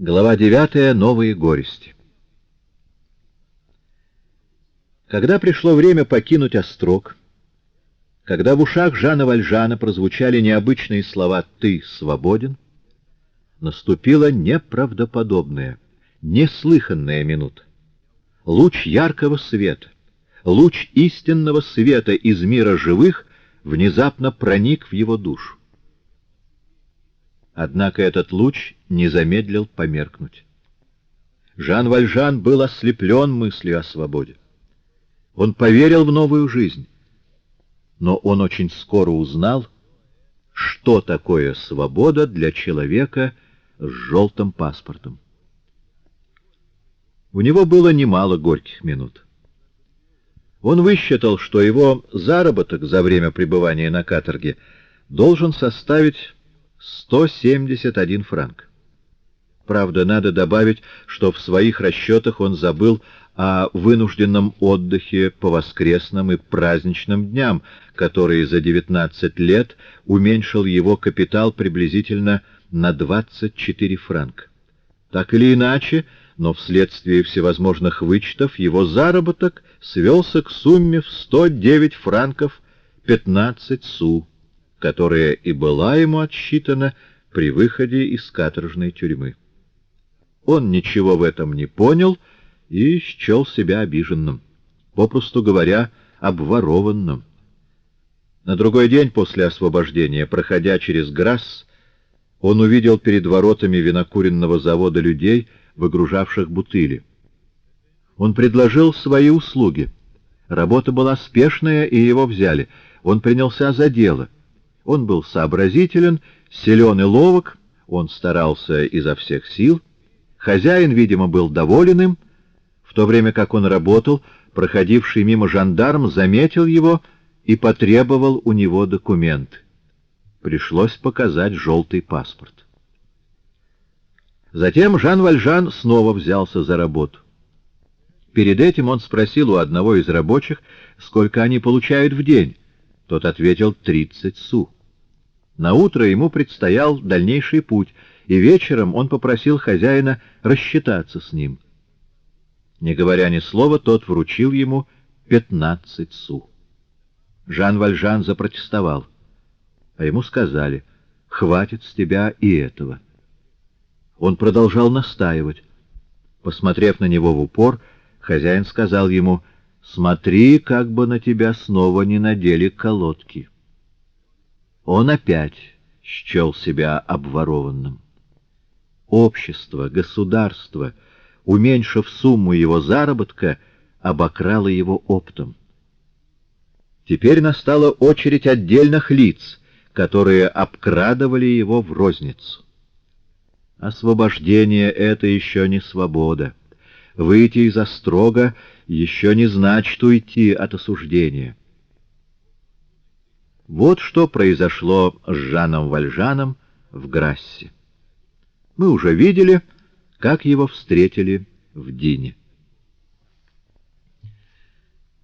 Глава 9. Новые горести. Когда пришло время покинуть острог, когда в ушах Жана Вальжана прозвучали необычные слова «ты свободен», наступила неправдоподобная, неслыханная минута. Луч яркого света, луч истинного света из мира живых внезапно проник в его душу. Однако этот луч не замедлил померкнуть. Жан Вальжан был ослеплен мыслью о свободе. Он поверил в новую жизнь. Но он очень скоро узнал, что такое свобода для человека с желтым паспортом. У него было немало горьких минут. Он высчитал, что его заработок за время пребывания на каторге должен составить 171 франк. Правда, надо добавить, что в своих расчетах он забыл о вынужденном отдыхе по воскресным и праздничным дням, который за 19 лет уменьшил его капитал приблизительно на 24 франка. Так или иначе, но вследствие всевозможных вычетов его заработок свелся к сумме в 109 франков 15 су которая и была ему отсчитана при выходе из каторжной тюрьмы. Он ничего в этом не понял и счел себя обиженным, попросту говоря, обворованным. На другой день после освобождения, проходя через Грасс, он увидел перед воротами винокуренного завода людей, выгружавших бутыли. Он предложил свои услуги. Работа была спешная, и его взяли. Он принялся за дело — он был сообразителен, силен и ловок, он старался изо всех сил. Хозяин, видимо, был доволен им. В то время как он работал, проходивший мимо жандарм заметил его и потребовал у него документ. Пришлось показать желтый паспорт. Затем Жан Вальжан снова взялся за работу. Перед этим он спросил у одного из рабочих, сколько они получают в день. Тот ответил «тридцать су». На утро ему предстоял дальнейший путь, и вечером он попросил хозяина рассчитаться с ним. Не говоря ни слова, тот вручил ему пятнадцать су. Жан Вальжан запротестовал, а ему сказали, «Хватит с тебя и этого». Он продолжал настаивать. Посмотрев на него в упор, хозяин сказал ему, «Смотри, как бы на тебя снова не надели колодки». Он опять счел себя обворованным. Общество, государство, уменьшив сумму его заработка, обокрало его оптом. Теперь настала очередь отдельных лиц, которые обкрадывали его в розницу. Освобождение — это еще не свобода. Выйти из острога еще не значит уйти от осуждения. Вот что произошло с Жаном Вальжаном в Грассе. Мы уже видели, как его встретили в Дине.